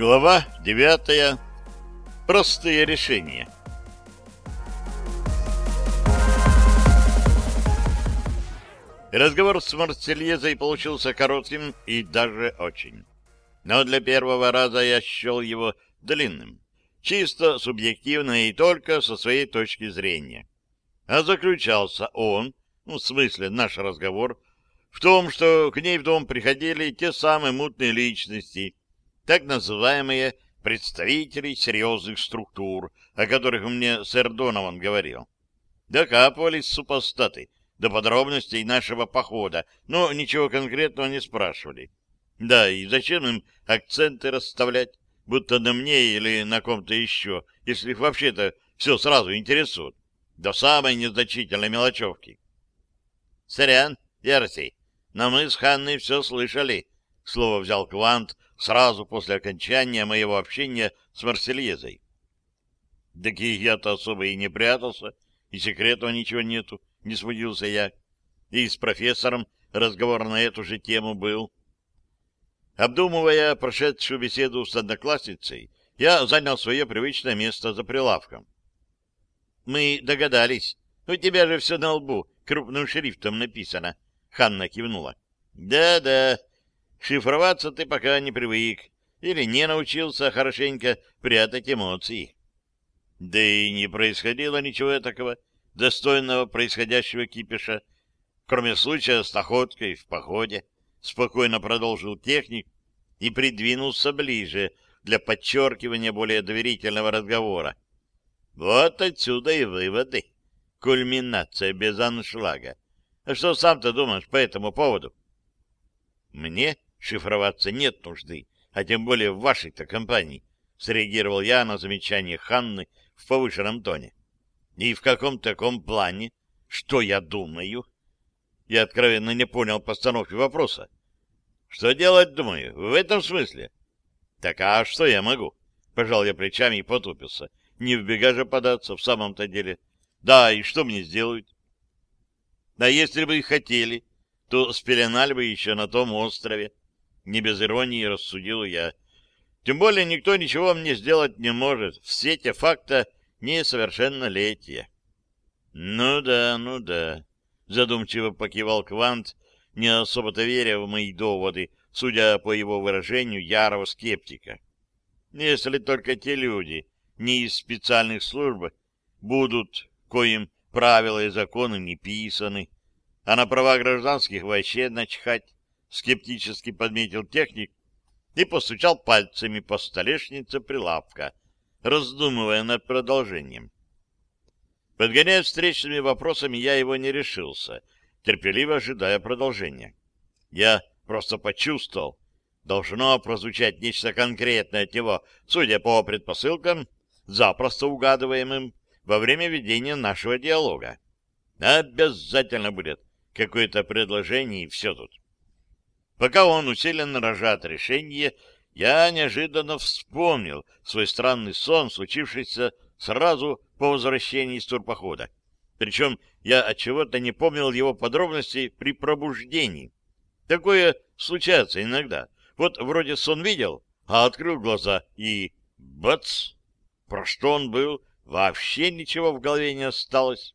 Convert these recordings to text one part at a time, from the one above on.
Глава девятая. Простые решения. Разговор с Марсельезой получился коротким и даже очень. Но для первого раза я счел его длинным, чисто субъективно и только со своей точки зрения. А заключался он, ну, в смысле наш разговор, в том, что к ней в дом приходили те самые мутные личности, так называемые представители серьезных структур, о которых мне сэр Донован говорил. Докапывались супостаты до подробностей нашего похода, но ничего конкретного не спрашивали. Да, и зачем им акценты расставлять, будто на мне или на ком-то еще, если их вообще-то все сразу интересует, до самой незначительной мелочевки. Сорян, Ярсей, но мы с Ханной все слышали, — слово взял Квант сразу после окончания моего общения с Марсельезой. — и я-то особо и не прятался, и секретного ничего нету, — не смутился я. И с профессором разговор на эту же тему был. Обдумывая прошедшую беседу с одноклассницей, я занял свое привычное место за прилавком. — Мы догадались. У тебя же все на лбу крупным шрифтом написано. Ханна кивнула. «Да, — Да-да, шифроваться ты пока не привык или не научился хорошенько прятать эмоции. Да и не происходило ничего такого достойного происходящего кипиша, кроме случая с находкой в походе, — спокойно продолжил техник и придвинулся ближе для подчеркивания более доверительного разговора. Вот отсюда и выводы. Кульминация без аншлага. А что сам-то думаешь по этому поводу? Мне шифроваться нет нужды, а тем более в вашей-то компании, среагировал я на замечание Ханны в повышенном тоне. И в каком таком плане? Что я думаю? Я откровенно не понял постановки вопроса. Что делать, думаю, в этом смысле? Так а что я могу? Пожал я плечами и потупился. Не в бега же податься в самом-то деле. Да, и что мне сделают? А если бы и хотели, то спеленали бы еще на том острове. Не без иронии рассудил я. Тем более никто ничего мне сделать не может. Все те факты несовершеннолетия. Ну да, ну да. Задумчиво покивал Квант, не особо-то веря в мои доводы, судя по его выражению ярого скептика. Если только те люди не из специальных служб будут, коим правила и законы не писаны, а на права гражданских вообще начхать, скептически подметил техник и постучал пальцами по столешнице прилавка, раздумывая над продолжением. Подгоняя встречными вопросами, я его не решился, терпеливо ожидая продолжения. Я просто почувствовал, должно прозвучать нечто конкретное от него, судя по предпосылкам, запросто угадываемым во время ведения нашего диалога. Обязательно будет какое-то предложение, и все тут. Пока он усиленно рожат решение, я неожиданно вспомнил свой странный сон, случившийся сразу по возвращении из турпохода. Причем я от чего то не помнил его подробностей при пробуждении. Такое случается иногда. Вот вроде сон видел, а открыл глаза и... Бац! Про что он был, вообще ничего в голове не осталось.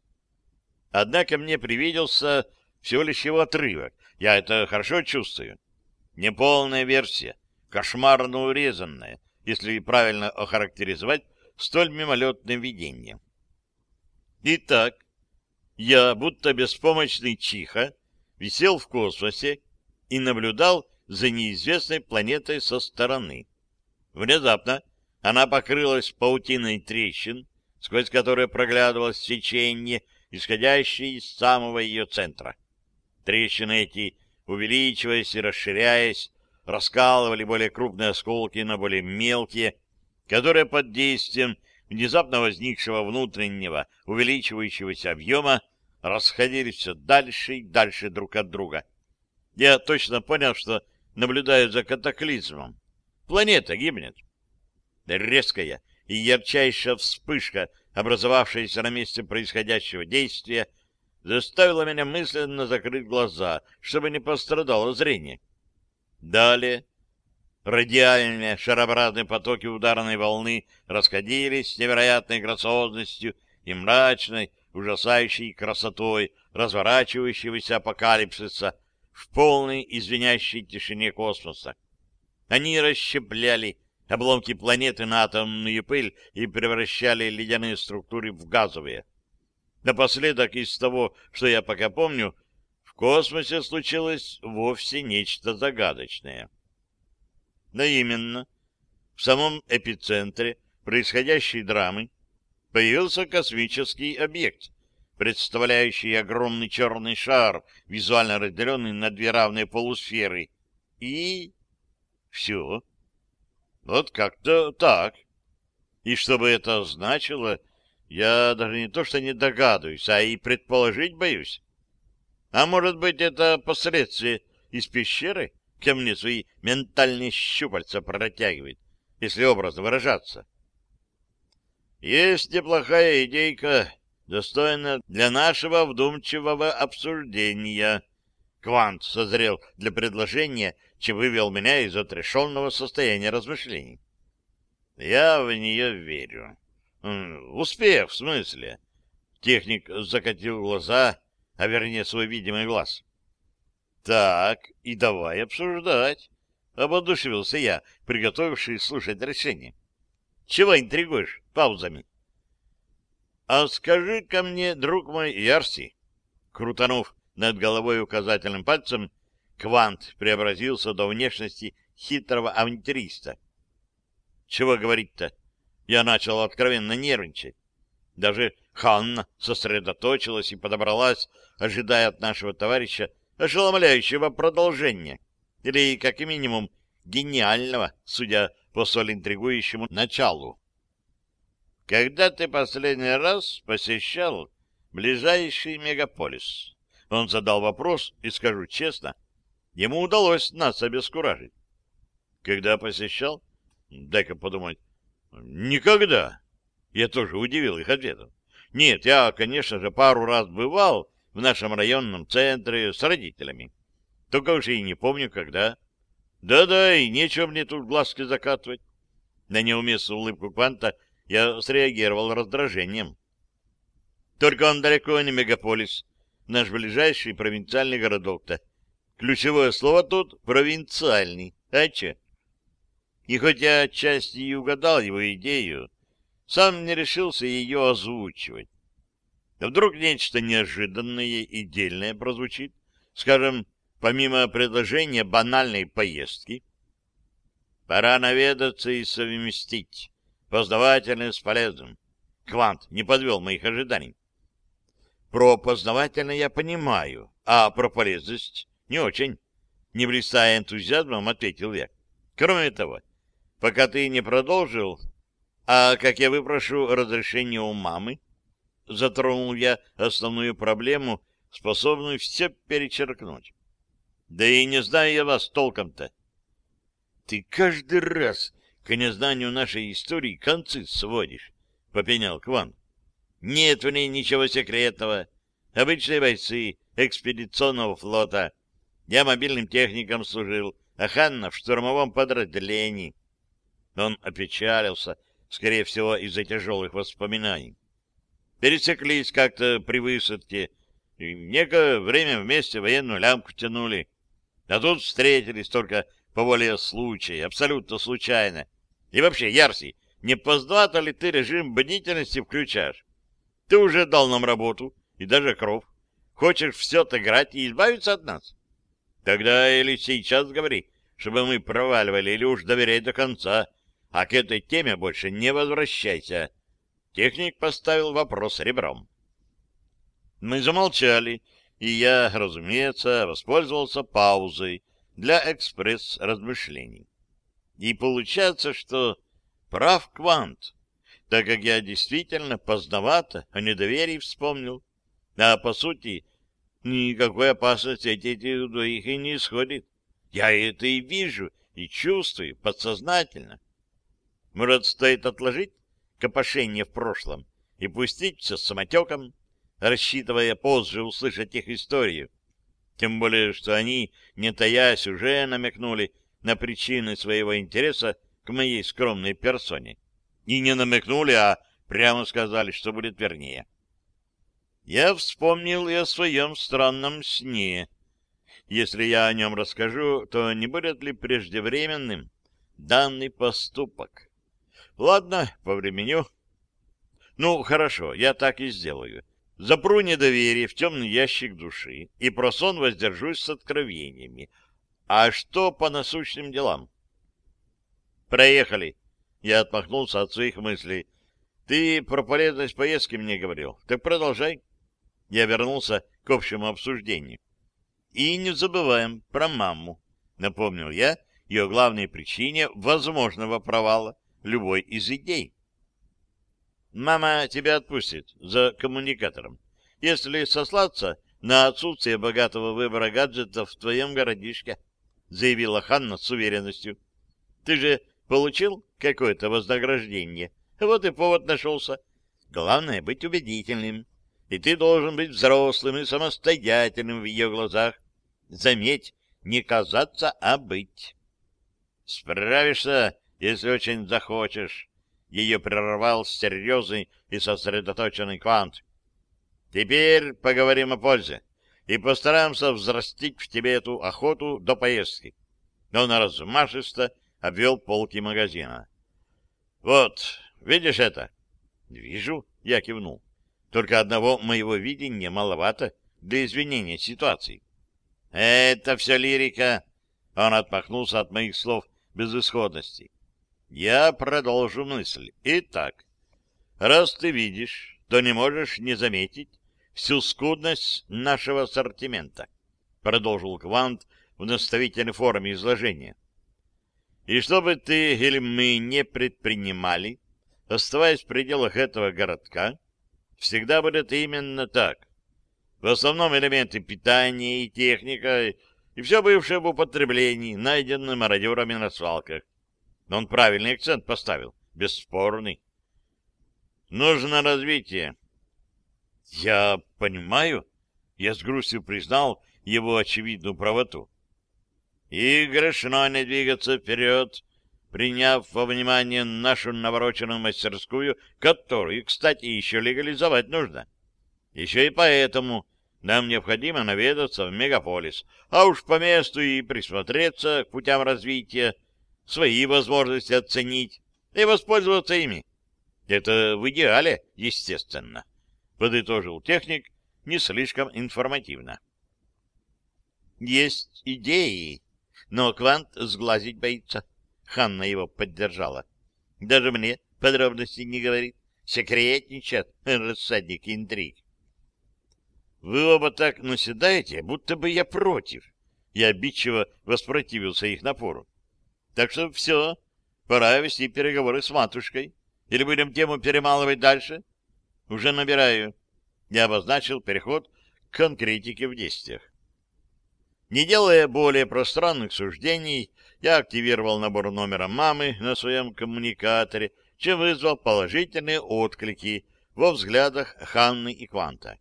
Однако мне привиделся всего лишь его отрывок. Я это хорошо чувствую. Неполная версия, кошмарно урезанная, если правильно охарактеризовать столь мимолетное видение. Итак, я, будто беспомощный чиха, висел в космосе и наблюдал за неизвестной планетой со стороны. Внезапно она покрылась паутиной трещин, сквозь которые проглядывалось свечение, исходящее из самого ее центра. Трещины эти, увеличиваясь и расширяясь, раскалывали более крупные осколки на более мелкие, которые под действием внезапно возникшего внутреннего увеличивающегося объема расходились все дальше и дальше друг от друга. Я точно понял, что наблюдаю за катаклизмом. Планета гибнет. Резкая и ярчайшая вспышка, образовавшаяся на месте происходящего действия, заставила меня мысленно закрыть глаза, чтобы не пострадало зрение. Далее Радиальные шарообразные потоки ударной волны расходились с невероятной грациозностью и мрачной, ужасающей красотой разворачивающегося апокалипсиса в полной извиняющей тишине космоса. Они расщепляли обломки планеты на атомную пыль и превращали ледяные структуры в газовые. Напоследок из того, что я пока помню, в космосе случилось вовсе нечто загадочное. Но именно в самом эпицентре происходящей драмы появился космический объект, представляющий огромный черный шар, визуально разделенный на две равные полусферы. И... все. Вот как-то так. И что бы это значило, я даже не то что не догадываюсь, а и предположить боюсь. А может быть, это последствия из пещеры, ко мне свои ментальные щупальца протягивает, если образно выражаться? Есть неплохая идейка, достойная для нашего вдумчивого обсуждения. Квант созрел для предложения, чем вывел меня из отрешенного состояния размышлений. Я в нее верю. Успех, в смысле. Техник закатил глаза, а вернее свой видимый глаз. Так, и давай обсуждать. Ободушевился я, приготовившись слушать решение. Чего интригуешь паузами? А скажи-ка мне, друг мой Ярси, крутанув над головой указательным пальцем, Квант преобразился до внешности хитрого авантюриста. Чего говорить-то? Я начал откровенно нервничать. Даже Ханна сосредоточилась и подобралась, ожидая от нашего товарища ошеломляющего продолжения, или, как минимум, гениального, судя по столь интригующему началу. Когда ты последний раз посещал ближайший мегаполис? Он задал вопрос, и скажу честно, ему удалось нас обескуражить. Когда посещал? Дай-ка подумать. Никогда. Я тоже удивил их ответом. Нет, я, конечно же, пару раз бывал в нашем районном центре с родителями. Только уже и не помню, когда. Да-да, и нечего мне тут глазки закатывать. На неуместную улыбку Кванта я среагировал раздражением. Только он далеко не мегаполис, наш ближайший провинциальный городок-то. Ключевое слово тут — провинциальный. А че? И хоть я отчасти и угадал его идею, сам не решился ее озвучивать. Вдруг нечто неожиданное и дельное прозвучит, скажем, помимо предложения банальной поездки. Пора наведаться и совместить познавательное с полезным. Квант не подвел моих ожиданий. Про познавательное я понимаю, а про полезность не очень. Не блистая энтузиазмом, ответил я. Кроме того, пока ты не продолжил, а как я выпрошу разрешение у мамы, затронул я основную проблему, способную все перечеркнуть. Да и не знаю я вас толком-то. Ты каждый раз к незнанию нашей истории концы сводишь, — попенял Кван. Нет в ней ничего секретного. Обычные бойцы экспедиционного флота. Я мобильным техником служил, а Ханна в штурмовом подразделении. Он опечалился, скорее всего, из-за тяжелых воспоминаний. Пересеклись как-то при высадке, и некое время вместе военную лямку тянули. А тут встретились только по воле случая, абсолютно случайно. И вообще, Ярси, не поздно ли ты режим бдительности включаешь? Ты уже дал нам работу и даже кров. Хочешь все отыграть и избавиться от нас? Тогда или сейчас говори, чтобы мы проваливали, или уж доверяй до конца, а к этой теме больше не возвращайся. Техник поставил вопрос ребром. Мы замолчали, и я, разумеется, воспользовался паузой для экспресс-размышлений. И получается, что прав Квант, так как я действительно поздновато о недоверии вспомнил. А по сути, никакой опасности от этих двоих и не исходит. Я это и вижу, и чувствую подсознательно. Может, стоит отложить копошение в прошлом и пустить все самотеком, рассчитывая позже услышать их историю. Тем более, что они, не таясь, уже намекнули на причины своего интереса к моей скромной персоне. И не намекнули, а прямо сказали, что будет вернее. Я вспомнил и о своем странном сне. Если я о нем расскажу, то не будет ли преждевременным данный поступок? Ладно, повременю. Ну, хорошо, я так и сделаю. Запру недоверие в темный ящик души и про сон воздержусь с откровениями. А что по насущным делам? Проехали. Я отмахнулся от своих мыслей. Ты про полезность поездки мне говорил. Так продолжай. Я вернулся к общему обсуждению. И не забываем про маму, напомнил я ее главной причине возможного провала любой из идей. Мама тебя отпустит за коммуникатором, если сослаться на отсутствие богатого выбора гаджетов в твоем городишке, заявила Ханна с уверенностью. Ты же получил какое-то вознаграждение. Вот и повод нашелся. Главное — быть убедительным. И ты должен быть взрослым и самостоятельным в ее глазах. Заметь, не казаться, а быть. Справишься, если очень захочешь. Ее прервал серьезный и сосредоточенный квант. Теперь поговорим о пользе и постараемся взрастить в тебе эту охоту до поездки. Он размашисто обвел полки магазина. Вот, видишь это? Вижу, я кивнул. Только одного моего видения маловато для извинения ситуации. Это все лирика. Он отмахнулся от моих слов безысходности. Я продолжу мысль. Итак, раз ты видишь, то не можешь не заметить всю скудность нашего ассортимента, продолжил Квант в наставительной форме изложения. И что бы ты или мы не предпринимали, оставаясь в пределах этого городка, всегда будет именно так. В основном элементы питания и техника, и все бывшее в употреблении, найденное мародерами на свалках. Он правильный акцент поставил, бесспорный. Нужно развитие. Я понимаю, я с грустью признал его очевидную правоту. И грешно не двигаться вперед, приняв во внимание нашу навороченную мастерскую, которую, кстати, еще легализовать нужно. Еще и поэтому нам необходимо наведаться в мегаполис, а уж по месту и присмотреться к путям развития, свои возможности оценить и воспользоваться ими. Это в идеале, естественно, — подытожил техник не слишком информативно. Есть идеи, но Квант сглазить боится. Ханна его поддержала. Даже мне подробностей не говорит. Секретничает рассадник интриг. Вы оба так наседаете, будто бы я против. Я обидчиво воспротивился их напору. Так что все, пора вести переговоры с матушкой. Или будем тему перемалывать дальше? Уже набираю. Я обозначил переход к конкретике в действиях. Не делая более пространных суждений, я активировал набор номера мамы на своем коммуникаторе, чем вызвал положительные отклики во взглядах Ханны и Кванта.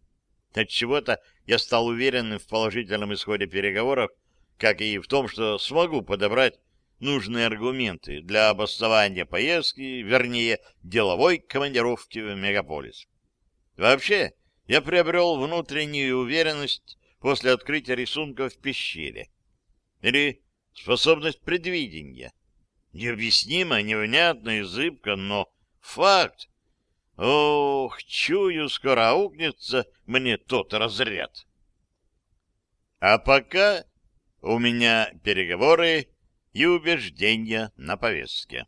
От чего-то я стал уверенным в положительном исходе переговоров, как и в том, что смогу подобрать нужные аргументы для обоснования поездки, вернее, деловой командировки в мегаполис. Вообще, я приобрел внутреннюю уверенность после открытия рисунка в пещере. Или способность предвидения. Необъяснимо, невнятно и зыбко, но факт. Ох, чую, скоро аукнется мне тот разряд. А пока у меня переговоры и убеждения на повестке.